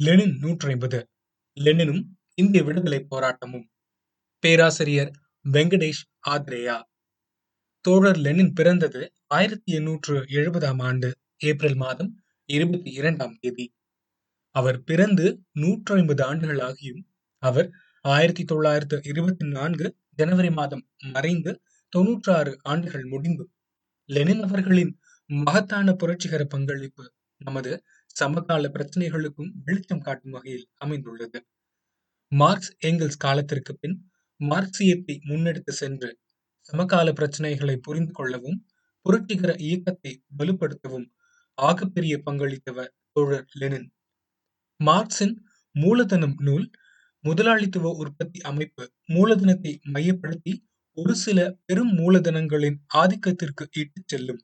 Lenin நூற்றைம்பது. லெனினும் இந்திய விடுதலைப் போராட்டமும். பேராசிரியர் வெங்கடேஷ் ஆத்ரேயா. தோழர் லெனின் பிறந்தது ஆயிரத்தி எண்ணூற்று எழுபதாம் ஆண்டு ஏப்ரல் மாதம் இருபத்தி இரண்டாம் தேதி. அவர் பிறந்து நூற்றி ஐம்பது ஆண்டுகள் ஆகியும் அவர் ஆயிரத்தி தொள்ளாயிரத்து இருபத்தி நான்கு ஜனவரி மாதம் மறைந்து தொன்னூற்றாறு ஆண்டுகள் முடிந்து லெனின் அவர்களின் மகத்தான புரட்சிகர பங்களிப்பு நமது சமகால பிரச்சனைகளுக்கும் வெளிச்சம் காட்டும் வகையில் அமைந்துள்ளது. மார்க்ஸ் ஏங்கல்ஸ் காலத்திற்கு பின் மார்க்சியத்தை முன்னெடுத்து சென்று சமகால பிரச்சனைகளை புரிந்து கொள்ளவும் புரட்சிகர இயக்கத்தை வலுப்படுத்தவும் ஆகப்பெரிய பங்களித்தவர் தோழர் லெனின். மார்க்சின் மூலதனம் நூல் முதலாளித்துவ உற்பத்தி அமைப்பு மூலதனத்தை மையப்படுத்தி ஒரு சில பெரும் மூலதனங்களின் ஆதிக்கத்திற்கு இட்டுச் செல்லும்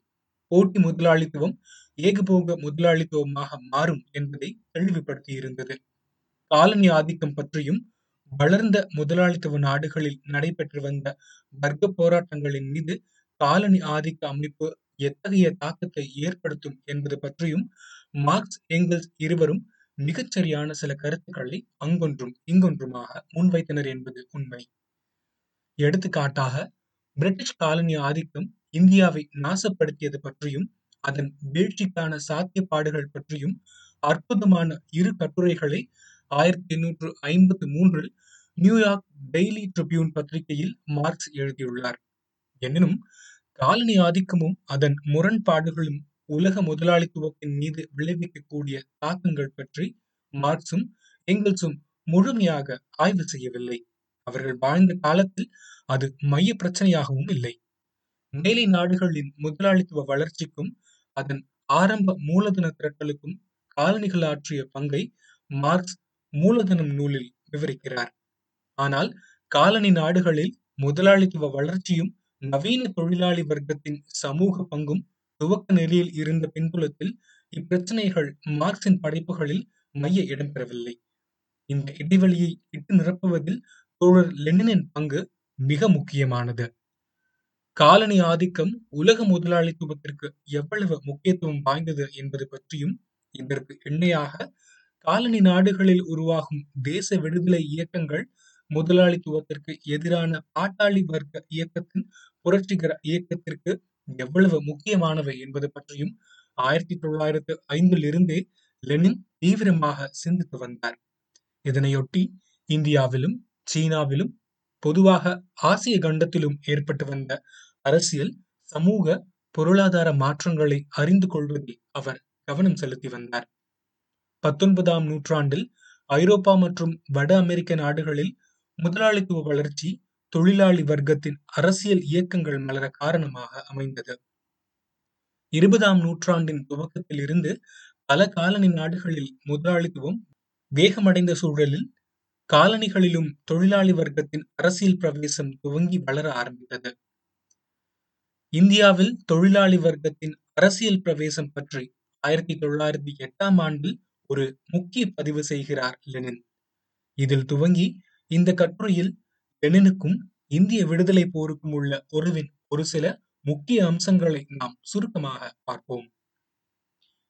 போட்டி முதலாளித்துவம் ஏகபோக முதலாளித்துவமாக மாறும் என்பதை கேள்விப்படுத்தியிருந்தது காலனி ஆதிக்கம் பற்றியும் வளர்ந்த முதலாளித்துவ நாடுகளில் நடைபெற்று வந்த வர்க்க போராட்டங்களின் மீது காலனி ஆதிக்க அமைப்பு எத்தகைய தாக்கத்தை ஏற்படுத்தும் என்பது பற்றியும் மார்க்ஸ் எங்கல்ஸ் இருவரும் மிகச்சரியான சில கருத்துக்களை அங்கொன்றும் இங்கொன்றுமாக முன்வைத்தனர் என்பது உண்மை. எடுத்துக்காட்டாக பிரிட்டிஷ் காலனி ஆதிக்கம் இந்தியாவை நாசப்படுத்தியது பற்றியும் அதன் வீழ்ச்சிக்கான சாத்தியப்பாடுகள் பற்றியும் அற்புதமான இரு கட்டுரைகளை ஆயிரத்தி எண்ணூற்று ஐம்பத்தி மூன்றில் நியூயார்க் டெய்லி ட்ரிபியூன் பத்திரிகையில் மார்க்ஸ் எழுதியுள்ளார். எனினும் காலனி ஆதிக்கமும் அதன் முரண்பாடுகளும் உலக முதலாளித்துவத்தின் மீது விளைவிக்கக்கூடிய தாக்கங்கள் பற்றி மார்க்சும் எங்கல்ஸும் முழுமையாக ஆய்வு செய்யவில்லை. அவர்கள் வாழ்ந்த காலத்தில் அது மைய பிரச்சனையாகவும் இல்லை. மேலை நாடுகளின் முதலாளித்துவ வளர்ச்சிக்கும் அதன் ஆரம்ப மூலதன திரட்டலுக்கும் காலனிகள் ஆற்றிய பங்கை மார்க்ஸ் மூலதனம் நூலில் விவரிக்கிறார். ஆனால் காலனி நாடுகளில் முதலாளித்துவ வளர்ச்சியும் நவீன தொழிலாளி வர்க்கத்தின் சமூக பங்கும் துவக்க நிலையில் இருந்த பின்புலத்தில் இப்பிரச்சனைகள் மார்க்சின் படைப்புகளில் மைய இடம்பெறவில்லை இந்த இடைவெளியை இட்டு நிரப்புவதில் தோழர் லெனினின் பங்கு மிக முக்கியமானது. காலனி ஆதிக்கம் உலக முதலாளித்துவத்திற்கு எவ்வளவு முக்கியத்துவம் வாய்ந்தது என்பது பற்றியும் இதற்கு எண்ணெயாக காலனி நாடுகளில் உருவாகும் தேச விடுதலை இயக்கங்கள் முதலாளித்துவத்திற்கு எதிரான பாட்டாளி வர்க்க இயக்கத்தின் புரட்சிகர இயக்கத்திற்கு எவ்வளவு முக்கியமானவை என்பது பற்றியும் ஆயிரத்தி தொள்ளாயிரத்து ஐந்தில் இருந்தே லெனின் தீவிரமாக சிந்தித்து வந்தார். இதனையொட்டி இந்தியாவிலும் சீனாவிலும் பொதுவாக ஆசிய கண்டத்திலும் ஏற்பட்டு வந்த அரசியல் சமூக பொருளாதார மாற்றங்களை அறிந்து கொள்வதில் அவர் கவனம் செலுத்தி வந்தார். பத்தொன்பதாம் நூற்றாண்டில் ஐரோப்பா மற்றும் வட அமெரிக்க நாடுகளில் முதலாளித்துவ வளர்ச்சி தொழிலாளி வர்க்கத்தின் அரசியல் இயக்கங்கள் மலர காரணமாக அமைந்தது. இருபதாம் நூற்றாண்டின் துவக்கத்தில் இருந்து பல காலனி நாடுகளில் முதலாளித்துவம் வேகமடைந்த சூழலில் காலனிகளிலும் தொழிலாளி வர்க்கத்தின் அரசியல் பிரவேசம் துவங்கி வளர ஆரம்பித்தது. இந்தியாவில் தொழிலாளி வர்க்கத்தின் அரசியல் பிரவேசம் பற்றி ஆயிரத்தி தொள்ளாயிரத்தி எட்டாம் ஆண்டில் ஒரு முக்கிய பதிவு செய்கிறார் லெனின். இதில் துவங்கி இந்த கட்டுரையில் லெனினுக்கும் இந்திய விடுதலை போருக்கும் உள்ள உறவின் ஒரு சில முக்கிய அம்சங்களை நாம் சுருக்கமாக பார்ப்போம்.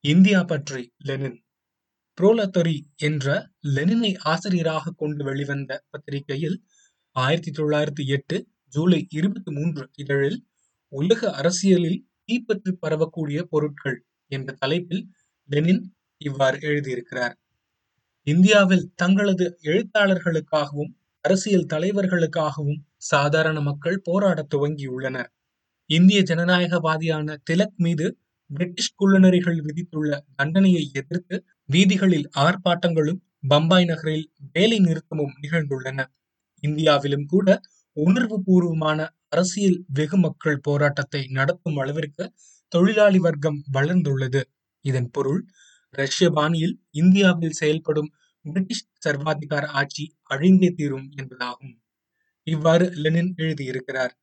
இந்தியா பற்றி லெனின். புரோலத்தரி என்ற லெனினை ஆசிரியராக கொண்டு வெளிவந்த பத்திரிகையில் ஆயிரத்தி தொள்ளாயிரத்தி எட்டு ஜூலை இருபத்தி மூன்று இதழில் உலக அரசியலில் தீப்பற்றி பரவக்கூடிய பொருட்கள் என்ற தலைப்பில் லெனின் இவ்வாறு எழுதியிருக்கிறார். இந்தியாவில் தங்களது எழுத்தாளர்களுக்காகவும் அரசியல் தலைவர்களுக்காகவும் சாதாரண மக்கள் போராடத் துவங்கியுள்ளனர். இந்திய ஜனநாயகவாதியான திலக் மீது பிரிட்டிஷ் குள்ளநரிகள் விதித்துள்ள தண்டனையை எதிர்த்து வீதிகளில் ஆர்ப்பாட்டங்களும் பம்பாய் நகரில் வேலை நிறுத்தமும் நிகழ்ந்துள்ளன. இந்தியாவிலும் கூட உணர்வு பூர்வமான அரசியல் வெகு மக்கள் போராட்டத்தை நடத்தும் அளவிற்கு தொழிலாளி வர்க்கம் வளர்ந்துள்ளது. இதன் பொருள் ரஷ்ய பாணியில் இந்தியாவில் செயல்படும் பிரிட்டிஷ் சர்வாதிகார ஆட்சி அழிந்தே தீரும் என்பதாகும். இவ்வாறு லெனின் எழுதியிருக்கிறார்.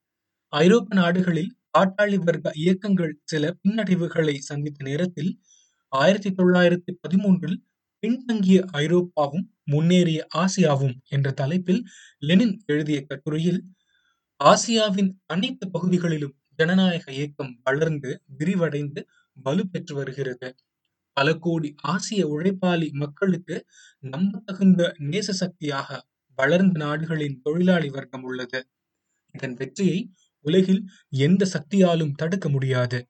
ஐரோப்பிய நாடுகளில் பாட்டாளி வர்க்க இயக்கங்கள் சில பின்னடைவுகளை சந்தித்த நேரத்தில் ஆயிரத்தி தொள்ளாயிரத்தி பதிமூன்றில் பின்தங்கிய ஐரோப்பாவும் முன்னேறிய ஆசியாவும் என்ற தலைப்பில் லெனின் எழுதிய கட்டுரையில் ஆசியாவின் அனைத்து பகுதிகளிலும் ஜனநாயக இயக்கம் வளர்ந்து விரிவடைந்து வலுப்பெற்று வருகிறது. பல கோடி ஆசிய உழைப்பாளி மக்களுக்கு நம்பத்தகுந்த நேச சக்தியாக வளர்ந்த நாடுகளின் தொழிலாளி வர்க்கம் உள்ளது. இதன் வெற்றியை உலகில் எந்த சக்தியாலும் தடுக்க முடியாது.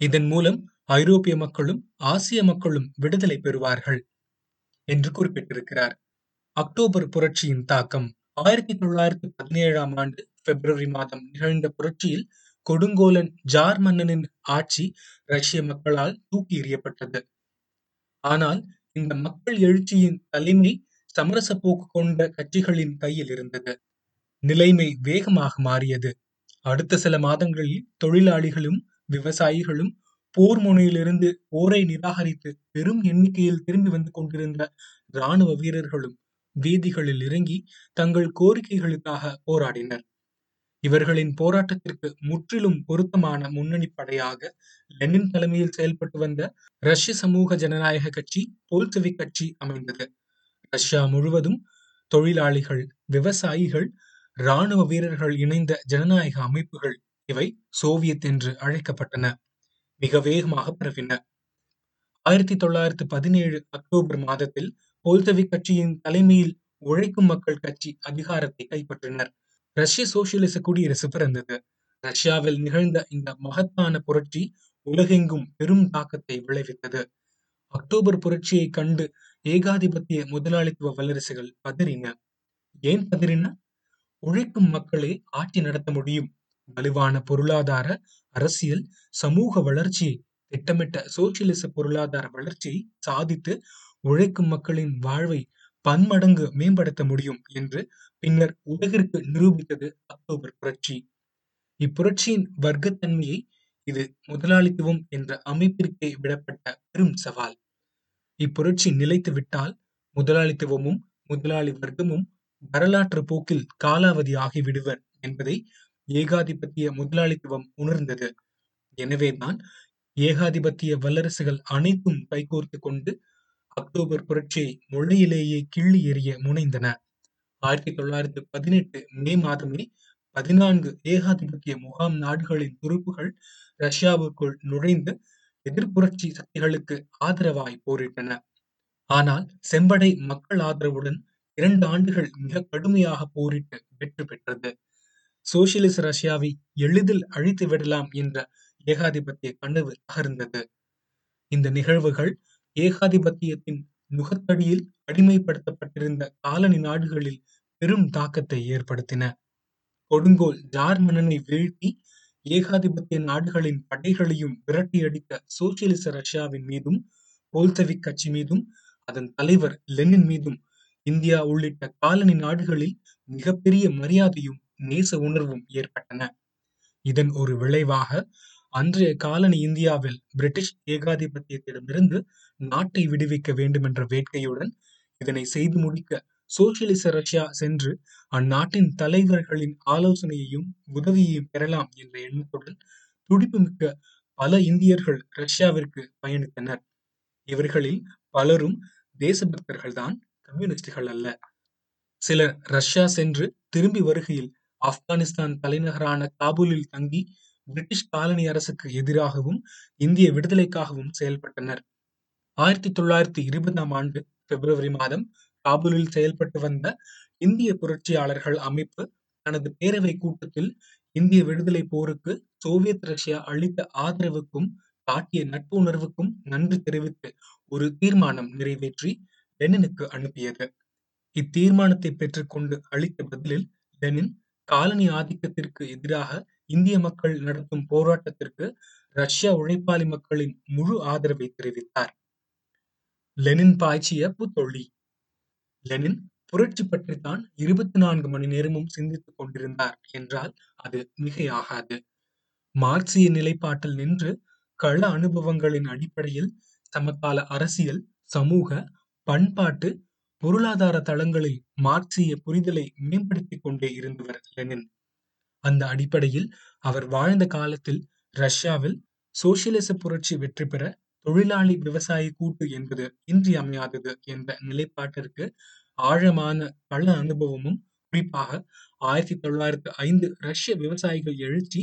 இதன் மூலம் ஐரோப்பிய மக்களும் ஆசிய மக்களும் விடுதலை பெறுவார்கள் என்று குறிப்பிட்டிருக்கிறார். அக்டோபர் புரட்சியின் தாக்கம் ஆயிரத்தி தொள்ளாயிரத்தி பதினேழாம் ஆண்டு பிப்ரவரி மாதம் நிகழ்ந்த புரட்சியில் கொடுங்கோலன் ஜார் மன்னனின் ஆட்சி ரஷ்ய மக்களால் தூக்கி எறியப்பட்டது. ஆனால் இந்த மக்கள் எழுச்சியின் தலைமை சமரச போக்கு கொண்ட கட்சிகளின் கையில் இருந்தது. நிலைமை வேகமாக மாறியது. அடுத்த சில மாதங்களில் தொழிலாளிகளும் விவசாயிகளும் போர் முனையிலிருந்து போரை நிராகரித்து பெரும் எண்ணிக்கையில் திரும்பி வந்து கொண்டிருந்த இராணுவ வீரர்களும் வீதிகளில் இறங்கி தங்கள் கோரிக்கைகளுக்காக போராடினர். இவர்களின் போராட்டத்திற்கு முற்றிலும் பொருத்தமான முன்னணி படையாக லெனின் தலைமையில் செயல்பட்டு வந்த ரஷ்ய சமூக ஜனநாயக கட்சி போல்செவிக் கட்சி அமைந்தது. ரஷ்யா முழுவதும் தொழிலாளிகள் விவசாயிகள் இராணுவ வீரர்கள் இணைந்த ஜனநாயக அமைப்புகள் இவை சோவியத் என்று அழைக்கப்பட்டன. மிக வேகமாக பரவின. ஆயிரத்தி தொள்ளாயிரத்தி பதினேழு அக்டோபர் மாதத்தில் போல்செவிக் கட்சியின் தலைமையில் உழைக்கும் மக்கள் கட்சி அதிகாரத்தை கைப்பற்றினர். ரஷ்ய சோசியலிச குடியரசு பிறந்தது. ரஷ்யாவில் நிகழ்ந்த இந்த மகத்தான புரட்சி உலகெங்கும் பெரும் தாக்கத்தை விளைவித்தது. அக்டோபர் புரட்சியை கண்டு ஏகாதிபத்திய முதலாளித்துவ வல்லரசுகள் பதறின. ஏன் பதறின? உழைக்கும் மக்களே ஆட்சி நடத்த முடியும். வலுவான பொருளாதார அரசியல் சமூக வளர்ச்சியை திட்டமிட்ட சோசியலிச பொருளாதார வளர்ச்சியை சாதித்து உழைக்கும் மக்களின் வாழ்வை பன்மடங்கு மேம்படுத்த முடியும் என்று பின்னர் உலகிற்கு நிரூபித்தது அக்டோபர் புரட்சி. இப்புரட்சியின் வர்க்கத்தன்மையை இது முதலாளித்துவம் என்ற அமைப்பிற்கே விடப்பட்ட பெரும் சவால். இப்புரட்சி நிலைத்து விட்டால் முதலாளித்துவமும் முதலாளி வர்க்கமும் வரலாற்று போக்கில் காலாவதி ஆகிவிடுவர் என்பதை ஏகாதிபத்திய முதலாளித்துவம் உணர்ந்தது. எனவேதான் ஏகாதிபத்திய வல்லரசுகள் அனைத்தும் கைகோர்த்து கொண்டு அக்டோபர் புரட்சியை முளையிலேயே கிள்ளி எறிய முனைந்தன. ஆயிரத்தி தொள்ளாயிரத்தி பதினெட்டு மே மாதமே பதினான்கு ஏகாதிபத்திய முகாம் நாடுகளின் துருப்புகள் ரஷ்யாவுக்குள் நுழைந்து எதிர்ப்புரட்சி சக்திகளுக்கு ஆதரவாய் போரிட்டன. ஆனால் செம்படை மக்கள் ஆதரவுடன் இரண்டு ஆண்டுகள் மிக கடுமையாக போரிட்டு வெற்றி பெற்றது. சோசியலிச ரஷ்யாவை எளிதில் அழித்து விடலாம் என்ற ஏகாதிபத்திய கனவு அகர்ந்தது இந்த நிகழ்வுகள் ஏகாதிபத்தியத்தின் நுகத்தடியில் அடிமைப்படுத்தப்பட்டிருந்த காலனி நாடுகளில் பெரும் தாக்கத்தை ஏற்படுத்தின. கொடுங்கோல் ஜார் மன்னனை வீழ்த்தி ஏகாதிபத்திய நாடுகளின் படைகளையும் விரட்டியடித்த சோசியலிச ரஷ்யாவின் மீதும் போல்செவிக் கட்சி மீதும் அதன் தலைவர் லெனின் மீதும் இந்தியா உள்ளிட்ட காலனி நாடுகளில் மிகப்பெரிய மரியாதையும் நேச உணர்வும் ஏற்பட்டன. இதன் ஒரு விளைவாக அன்றைய காலனி இந்தியாவில் பிரிட்டிஷ் ஏகாதிபத்தியத்திடமிருந்து நாட்டை விடுவிக்க வேண்டும் என்ற வேட்கையுடன் இதனை செய்து முடிக்க சோசியலிச ரஷ்யா சென்று அந்நாட்டின் தலைவர்களின் ஆலோசனையையும் உதவியையும் பெறலாம் என்ற எண்ணத்துடன் துடிப்புமிக்க பல இந்தியர்கள் ரஷ்யாவிற்கு பயணித்தனர். இவர்களில் பலரும் தேசபக்தர்கள்தான் கம்யூனிஸ்டுகள் அல்ல. சிலர் ரஷ்யா சென்று திரும்பி வருகையில் ஆப்கானிஸ்தான் தலைநகரான காபூலில் தங்கி பிரிட்டிஷ் காலனி அரசுக்கு எதிராகவும் இந்திய விடுதலைக்காகவும் செயல்பட்டனர். ஆயிரத்தி தொள்ளாயிரத்தி இருபதாம் ஆண்டு பிப்ரவரி மாதம் காபூலில் செயல்பட்டு வந்த இந்திய புரட்சியாளர்கள் அமைப்பு தனது பேரவை கூட்டத்தில் இந்திய விடுதலை போருக்கு சோவியத் ரஷ்யா அளித்த ஆதரவுக்கும் காட்டிய நட்புணர்வுக்கும் நன்றி தெரிவித்து ஒரு தீர்மானம் நிறைவேற்றி லெனினுக்கு அனுப்பியது. இத்தீர்மானத்தை பெற்றுக்கொண்டு அளித்த பதிலில் லெனின் காலனி ஆதிக்கத்திற்கு எதிராக இந்திய மக்கள் நடத்தும் போராட்டத்திற்கு ரஷ்யா உழைப்பாளி மக்களின் முழு ஆதரவை தெரிவித்தார். லெனின் பாய்ச்சிய புத்தொழி. லெனின் புரட்சி பற்றித்தான் இருபத்தி நான்கு மணி நேரமும் சிந்தித்துக் கொண்டிருந்தார் என்றால் அது மிகையாகாது. மார்க்சிய நிலைப்பாட்டில் நின்று கள அனுபவங்களின் அடிப்படையில் சமகால அரசியல் சமூக பண்பாட்டு பொருளாதார தளங்களில் மார்க்சிய புரிதலை மேம்படுத்திக் கொண்டே இருந்தவர் லெனின். அந்த அடிப்படையில் அவர் வாழ்ந்த காலத்தில் ரஷ்யாவில் சோசியலிச புரட்சி வெற்றி பெற தொழிலாளி விவசாயி கூட்டு என்பது இன்றியமையாதது என்ற நிலைப்பாட்டிற்கு ஆழமான கள அனுபவமும் குறிப்பாக ஆயிரத்தி தொள்ளாயிரத்தி ஐந்து ரஷ்ய விவசாயிகள் எழுச்சி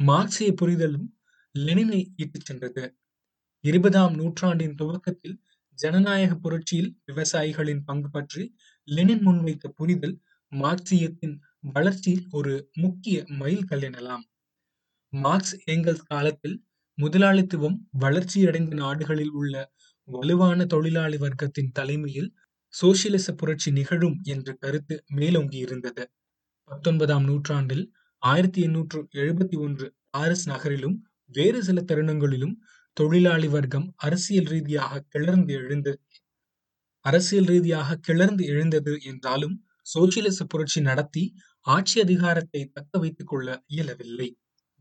மார்க்சிய புரிதலும் லெனினை இட்டுச் சென்றது. இருபதாம் நூற்றாண்டின் துவக்கத்தில் ஜனநாயக புரட்சியில் விவசாயிகளின் பங்கு பற்றி லெனின் முன்வைத்த புரிதல் மார்க்சியத்தின் வளர்ச்சியில் ஒரு முக்கிய மைல்கல் எனலாம். மார்க்ஸ் எங்கள் காலத்தில் முதலாளித்துவம் வளர்ச்சியடைந்த நாடுகளில் உள்ள வலுவான தொழிலாளி வர்க்கத்தின் தலைமையில் சோசியலிச புரட்சி நிகழும் என்ற கருத்து மேலோங்கி இருந்தது. பத்தொன்பதாம் நூற்றாண்டில் ஆயிரத்தி எண்ணூற்று எழுபத்தி ஒன்று பாரிஸ் நகரிலும் வேறு சில தருணங்களிலும் தொழிலாளி வர்க்கம் அரசியல் ரீதியாக கிளர்ந்து எழுந்து அரசியல் ரீதியாக கிளர்ந்து எழுந்தது என்றாலும் சோசியலிச புரட்சி நடத்தி ஆட்சி அதிகாரத்தை தக்க வைத்துக் கொள்ள இயலவில்லை.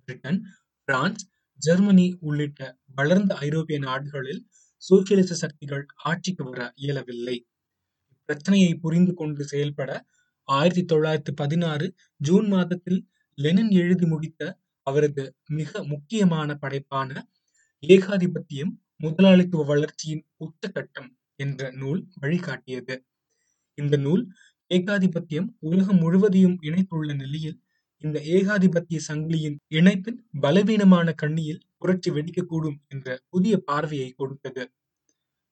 பிரிட்டன் பிரான்ஸ் ஜெர்மனி உள்ளிட்ட வளர்ந்த ஐரோப்பிய நாடுகளில் சோசியலிச சக்திகள் ஆட்சிக்கு வர இயலவில்லை. பிரச்சனையை புரிந்து கொண்டு செயல்பட ஆயிரத்தி தொள்ளாயிரத்தி பதினாறு ஜூன் மாதத்தில் லெனின் எழுதி முடித்த அவரது மிக முக்கியமான படைப்பான ஏகாதிபத்தியம் முதலாளித்துவ வளர்ச்சியின் உச்சகட்டம் என்ற நூல் வழிகாட்டியது. இந்த நூல் ஏகாதிபத்தியம் உலகம் முழுவதையும் இணைத்துள்ள நிலையில் இந்த ஏகாதிபத்திய சங்கிலியின் இணைப்பின் பலவீனமான கண்ணியில் புரட்சி வெடிக்கக்கூடும் என்ற புதிய பார்வையை கொடுத்தது.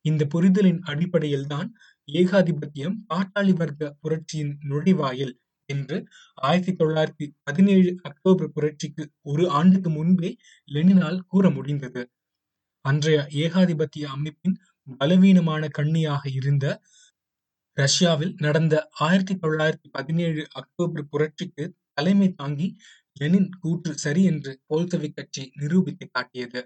இந்த புரிதலின் அடிப்படையில் தான் ஏகாதிபத்தியம் பாட்டாளி வர்க்க புரட்சியின் நுழைவாயில் என்று ஆயிரத்தி தொள்ளாயிரத்தி பதினேழு அக்டோபர் புரட்சிக்கு ஒரு ஆண்டுக்கு முன்பே லெனினால் கூற முடிந்தது. அன்றைய ஏகாதிபத்திய அமைப்பின் பலவீனமான கண்ணியாக இருந்த ரஷ்யாவில் நடந்த ஆயிரத்தி தொள்ளாயிரத்தி பதினேழு அக்டோபர் புரட்சிக்கு தலைமை தாங்கி லெனின் கூற்று சரி என்று போல்செவிக் கட்சி நிரூபித்து காட்டியது.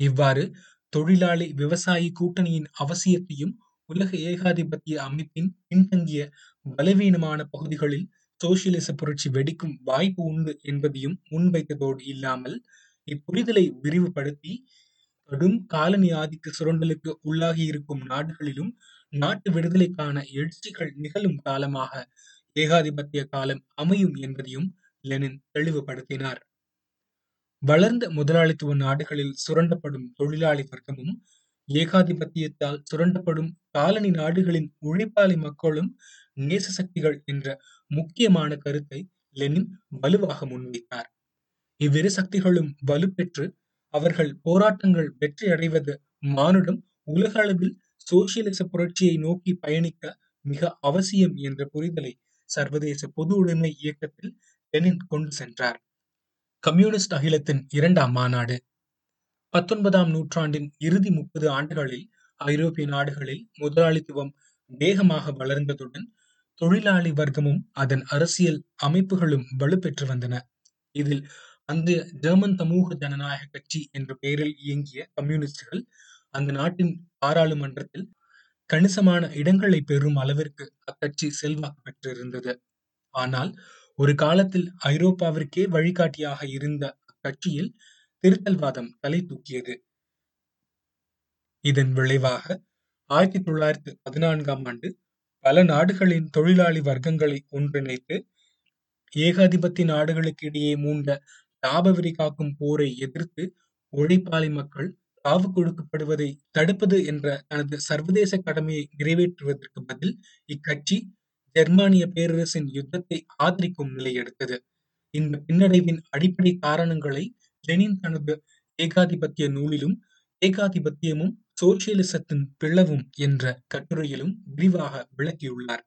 இவ்வாறு தொழிலாளி விவசாயி கூட்டணியின் அவசியத்தையும் உலக ஏகாதிபத்திய அமைப்பின் பின்தங்கிய பலவீனமான பகுதிகளில் சோசியலிச புரட்சி வெடிக்கும் வாய்ப்பு உண்டு என்பதையும் முன்வைத்ததோடு இல்லாமல் இப்புரிதலை விரிவுபடுத்தி கடும் காலனி ஆதிக்க சுரண்டலுக்கு உள்ளாகி இருக்கும் நாடுகளிலும் நாட்டு விடுதலைக்கான எழுச்சிகள் நிகழும் காலமாக ஏகாதிபத்திய காலம் அமையும் என்பதையும் லெனின் தெளிவுபடுத்தினார். வளர்ந்த முதலாளித்துவ நாடுகளில் சுரண்டப்படும் தொழிலாளி வர்க்கமும் ஏகாதிபத்தியத்தால் சுரண்டப்படும் காலனி நாடுகளின் உழைப்பாளி மக்களும் நேச சக்திகள் என்ற முக்கியமான கருத்தை லெனின் வலுவாக முன்வைத்தார். இவ்விரு சக்திகளும் வலுப்பெற்று அவர்கள் போராட்டங்கள் வெற்றி அடைவது மானுடம் உலக அளவில் சோசியலிச புரட்சியை நோக்கி பயணிக்க மிக அவசியம் என்ற புரிதலை சர்வதேச பொது உடைமை இயக்கத்தில் லெனின் கொண்டு சென்றார். கம்யூனிஸ்ட் அகிலத்தின் இரண்டாம் மாநாடு. பத்தொன்பதாம் நூற்றாண்டின் இறுதி முப்பது ஆண்டுகளில் ஐரோப்பிய நாடுகளில் முதலாளித்துவம் வேகமாக வளர்ந்ததுடன் தொழிலாளி வர்க்கமும் அதன் அரசியல் அமைப்புகளும் வலுப்பெற்று வந்தன. இதில் அந்த ஜெர்மன் சமூக ஜனநாயக கட்சி என்ற பெயரில் இயங்கிய கம்யூனிஸ்டுகள் அந்த நாட்டின் பாராளுமன்றத்தில் கணிசமான இடங்களை பெறும் அளவிற்கு அக்கட்சி செல்வாக்கு பெற்றிருந்தது. ஆனால் ஒரு காலத்தில் ஐரோப்பாவிற்கே வழிகாட்டியாக இருந்த அக்கட்சியில் திருத்தல்வாதம் தலை தூக்கியது. இதன் விளைவாக ஆயிரத்தி தொள்ளாயிரத்தி பதினான்காம் ஆண்டு பல நாடுகளின் தொழிலாளி வர்க்கங்களை ஒன்றிணைத்து ஏகாதிபத்திய நாடுகளுக்கு இடையே மூண்ட லாபவெறி காக்கும் போரை எதிர்த்து உழைப்பாளி மக்கள் காவு கொடுக்கப்படுவதை தடுப்பது என்ற தனது சர்வதேச கடமையை நிறைவேற்றுவதற்கு பதில் இக்கட்சி ஜெர்மானிய பேரரசின் யுத்தத்தை ஆதரிக்கும் நிலை எடுத்தது இந்த பின்னடைவின் அடிப்படை காரணங்களை லெனின் தனது ஏகாதிபத்திய நூலிலும் ஏகாதிபத்தியமும் சோசியலிசத்தின் பிளவும் என்ற கட்டுரையிலும் விரிவாக விளக்கியுள்ளார்.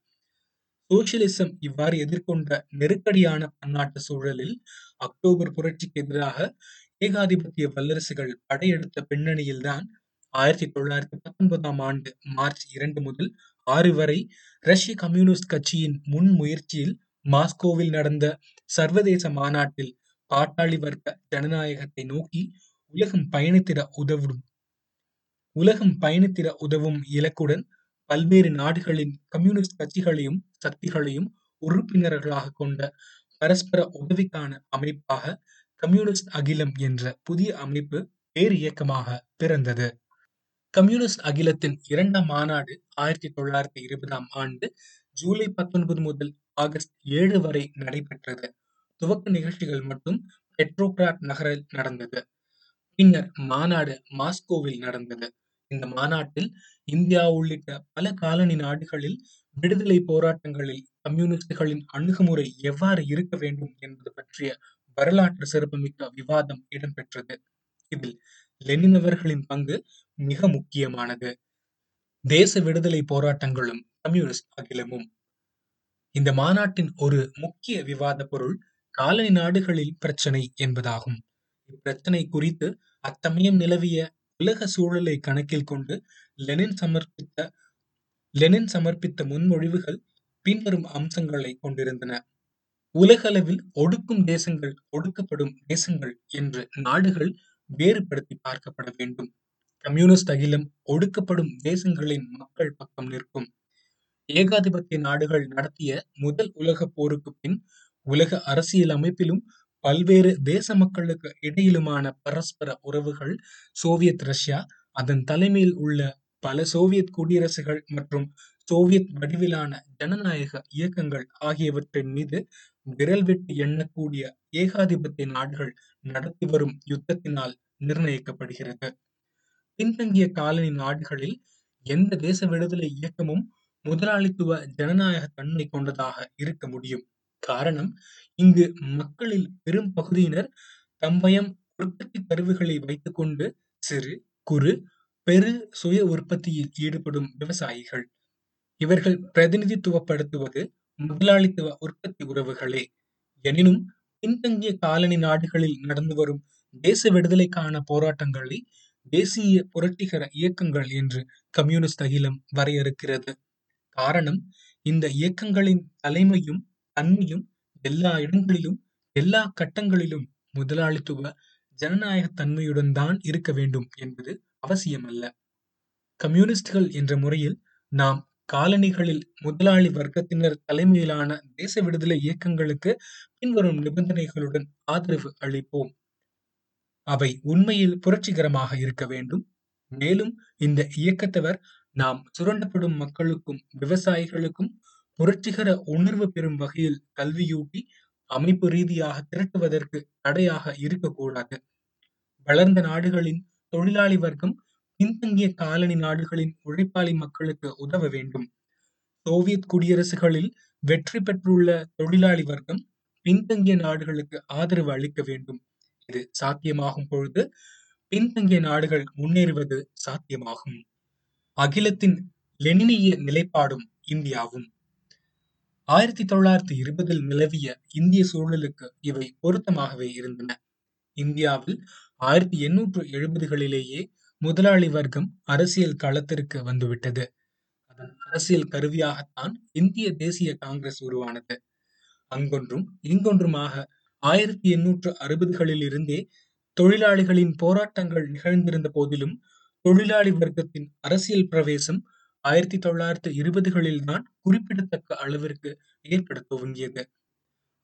சோசியலிசம் இவ்வாறு எதிர்கொண்ட நெருக்கடியான பன்னாட்டு சூழலில் அக்டோபர் புரட்சிக்கு எதிராக ஏகாதிபத்திய வல்லரசுகள் படையெடுத்த பின்னணியில்தான் ஆயிரத்தி தொள்ளாயிரத்தி பத்தொன்பதாம் ஆண்டு மார்ச் இரண்டு முதல் ஆறு வரை ரஷ்ய கம்யூனிஸ்ட் கட்சியின் முன்முயற்சியில் மாஸ்கோவில் நடந்த சர்வதேச மாநாட்டில் பாட்டாளி வர்க்க ஜனநாயகத்தை நோக்கி உலகம் பயணித்திட உதவும். உலகம் பயணித்திட உதவும் இலக்குடன் பல்வேறு நாடுகளின் கம்யூனிஸ்ட் கட்சிகளையும் சக்திகளையும் உறுப்பினர்களாக கொண்ட பரஸ்பர உதவிக்கான அமைப்பாக கம்யூனிஸ்ட் அகிலம் என்ற புதிய அமைப்பு பேர் இயக்கமாக பிறந்தது. கம்யூனிஸ்ட் அகிலத்தின் இரண்டாம் மாநாடு ஆயிரத்தி தொள்ளாயிரத்தி இருபதாம் ஆண்டு ஜூலை பத்தொன்பது முதல் ஆகஸ்ட் ஏழு வரை நடைபெற்றது. துவக்க நிகழ்ச்சிகள் மட்டும் பெட்ரோகிராட் நகரில் நடந்தது. பின்னர் மாநாடு மாஸ்கோவில் நடந்தது. இந்த மாநாட்டில் இந்தியா உள்ளிட்ட பல காலனி நாடுகளில் விடுதலை போராட்டங்களில் கம்யூனிஸ்டுகளின் அணுகுமுறை எவ்வாறு இருக்க வேண்டும் என்பது பற்றிய வரலாற்று சிறப்புமிக்க விவாதம் இடம்பெற்றது இதில் லெனின் அவர்களின் பங்கு மிக முக்கியமானது. தேச விடுதலை போராட்டங்களும், கம்யூனிஸ்ட் அகிலமும். இந்த மாநாட்டின் ஒரு முக்கிய விவாதப் பொருள் காலனி நாடுகளில் பிரச்சினை என்பதாகும். இப்பிரச்சனை குறித்து அத்தமயம் நிலவிய உலக சூழலை கணக்கில் கொண்டு லெனின் சமர்ப்பித்த லெனின் சமர்ப்பித்த முன்மொழிவுகள் பின்வரும் அம்சங்களைக் கொண்டிருந்தன. உலகளவில் ஒடுக்கும் தேசங்கள், ஒடுக்கப்படும் தேசங்கள் என்று நாடுகள் வேறுபடுத்தி பார்க்கப்பட வேண்டும். கம்யூனிஸ்ட் அகிலம் ஒடுக்கப்படும் தேசங்களின் மக்கள் பக்கம் நிற்கும். ஏகாதிபத்திய நாடுகள் நடத்திய முதல் உலக போருக்கு பின் உலக அரசியல் அமைப்பிலும் பல்வேறு தேச மக்களுக்கு இடையிலுமான பரஸ்பர உறவுகள் சோவியத் ரஷ்யா, அதன் தலைமையில் உள்ள பல சோவியத் குடியரசுகள் மற்றும் சோவியத் வடிவிலான ஜனநாயக இயக்கங்கள் ஆகியவற்றின் மீது விரல் விட்டு எண்ணக்கூடிய ஏகாதிபத்திய நாடுகள் நடத்தி வரும் யுத்தத்தினால் நிர்ணயிக்கப்படுகிறது. பின்தங்கிய காலனி நாடுகளில் எந்த தேச விடுதலை இயக்கமும் முதலாளித்துவ ஜனநாயக தன்மை கொண்டதாக இருக்க முடியும். காரணம், இங்கு மக்களில் பெரும் பகுதியினர் தம்பயம் உற்பத்தி கருவிகளை வைத்துக்கொண்டு சிறு, குறு, பெரு சுய உற்பத்தியில் ஈடுபடும் விவசாயிகள். இவர்கள் பிரதிநிதித்துவப்படுத்துவது முதலாளித்துவ உற்பத்தி உறவுகளே. எனினும் பின்தங்கிய காலனி நாடுகளில் நடந்து வரும் தேச விடுதலைக்கான போராட்டங்களை தேசிய புரட்சிகர இயக்கங்கள் என்று கம்யூனிஸ்ட் அகிலம் வரையறுக்கிறது. காரணம், இந்த இயக்கங்களின் தலைமையும் தன்மையும் எல்லா இடங்களிலும், எல்லா கட்டங்களிலும் முதலாளித்துவ ஜனநாயக தன்மையுடன் தான் இருக்க வேண்டும் என்பது அவசியமல்ல. கம்யூனிஸ்டுகள் என்ற முறையில் நாம் காலனிகளில் முதலாளி வர்க்கத்தினர் தலைமையிலான தேச விடுதலை இயக்கங்களுக்கு பின்வரும் நிபந்தனைகளுடன் ஆதரவு அளிப்போம். அவை உண்மையில் புரட்சிகரமாக இருக்க வேண்டும். மேலும் இந்த இயக்கத்தவர் நாம் சுரண்டப்படும் மக்களுக்கும், விவசாயிகளுக்கும் புரட்சிகர உணர்வு பெறும் வகையில் கல்வியூட்டி, அமைப்பு ரீதியாக திரட்டுவதற்கு தடையாக இருக்கக்கூடாது. வளர்ந்த நாடுகளின் தொழிலாளி வர்க்கம் பின்தங்கிய காலனி நாடுகளின் உழைப்பாளி மக்களுக்கு உதவ வேண்டும். சோவியத் குடியரசுகளில் வெற்றி பெற்றுள்ள தொழிலாளி வர்க்கம் பின்தங்கிய நாடுகளுக்கு ஆதரவு அளிக்க வேண்டும். இது சாத்தியமாகும் பொழுது பின்தங்கிய நாடுகள் முன்னேறுவது சாத்தியமாகும். அகிலத்தின் லெனினிய நிலைப்பாடும் இந்தியாவும் ஆயிரத்தி தொள்ளாயிரத்தி இருபதில் நிலவிய இந்திய சூழலுக்கு இவை பொருத்தமாகவே இருந்தன. இந்தியாவில் ஆயிரத்தி எண்ணூற்று எழுபதுகளிலேயே முதலாளி வர்க்கம் அரசியல் களத்திற்கு வந்துவிட்டது. அதன் அரசியல் கருவியாகத்தான் இந்திய தேசிய காங்கிரஸ் உருவானது. அங்கொன்றும் இங்கொன்றுமாக ஆயிரத்தி எண்ணூற்று அறுபதுகளிலிருந்தே தொழிலாளிகளின் போராட்டங்கள் நிகழ்ந்திருந்த போதிலும், தொழிலாளி வர்க்கத்தின் அரசியல் பிரவேசம் ஆயிரத்தி தொள்ளாயிரத்து இருபதுகளில்தான் குறிப்பிடத்தக்க அளவிற்கு ஏற்பட துவங்கியது.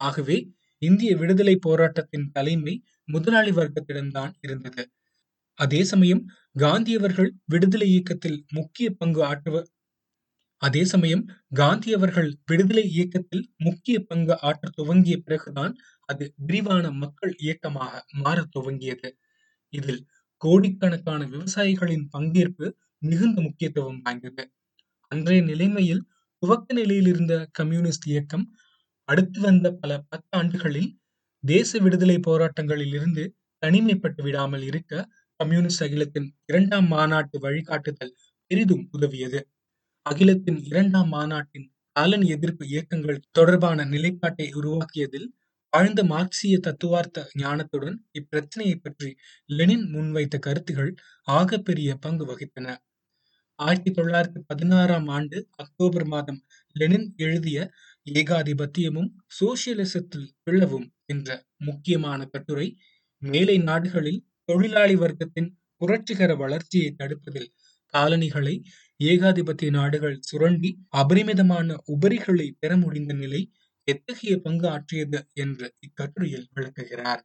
ஆகவே இந்திய விடுதலை போராட்டத்தின் தலைமை முதலாளி வர்க்கத்திடம்தான் இருந்தது. அதே சமயம் காந்தியவர்கள் விடுதலை இயக்கத்தில் முக்கிய பங்கு ஆற்றுவர் அதே சமயம் காந்தியவர்கள் விடுதலை இயக்கத்தில் முக்கிய பங்கு ஆற்ற துவங்கிய பிறகுதான் அது விரிவான மக்கள் இயக்கமாக மாற துவங்கியது. இதில் கோடிக்கணக்கான விவசாயிகளின் பங்கேற்பு மிகுந்த முக்கியத்துவம் வாய்ந்தது. அன்றைய நிலைமையில் துவக்க நிலையில் இருந்த கம்யூனிஸ்ட் இயக்கம் அடுத்து வந்த பல பத்தாண்டுகளில் தேச விடுதலைப் போராட்டங்களிலிருந்து தனிமைப்பட்டு விடாமல் இருக்க கம்யூனிஸ்ட் அகிலத்தின் இரண்டாம் மாநாட்டு வழிகாட்டுதல் பெரிதும் உதவியது. அகிலத்தின் இரண்டாம் மாநாட்டின் காலனி எதிர்ப்பு இயக்கங்கள் தொடர்பான நிலைப்பாட்டை உருவாக்கியதில் ஆழ்ந்த மார்க்சிய தத்துவார்த்த ஞானத்துடன் இப்பிரச்சனையை பற்றி லெனின் முன்வைத்த கருத்துகள் ஆகப்பெரிய பங்கு வகித்தன. ஆயிரத்தி தொள்ளாயிரத்தி பதினாறாம் ஆண்டு அக்டோபர் மாதம் லெனின் எழுதிய ஏகாதிபத்தியமும் சோசியலிசத்தில் பிளவும் என்ற முக்கியமான கட்டுரை, மேலை நாடுகளில் தொழிலாளி வர்க்கத்தின் புரட்சிகர வளர்ச்சியை தடுப்பதில் காலனிகளை ஏகாதிபத்திய நாடுகள் சுரண்டி அபரிமிதமான உபரிகளை பெற முடிந்த நிலை எத்தகைய பங்கு ஆற்றியது என்று இக்கட்டுரையில் விளக்குகிறார்.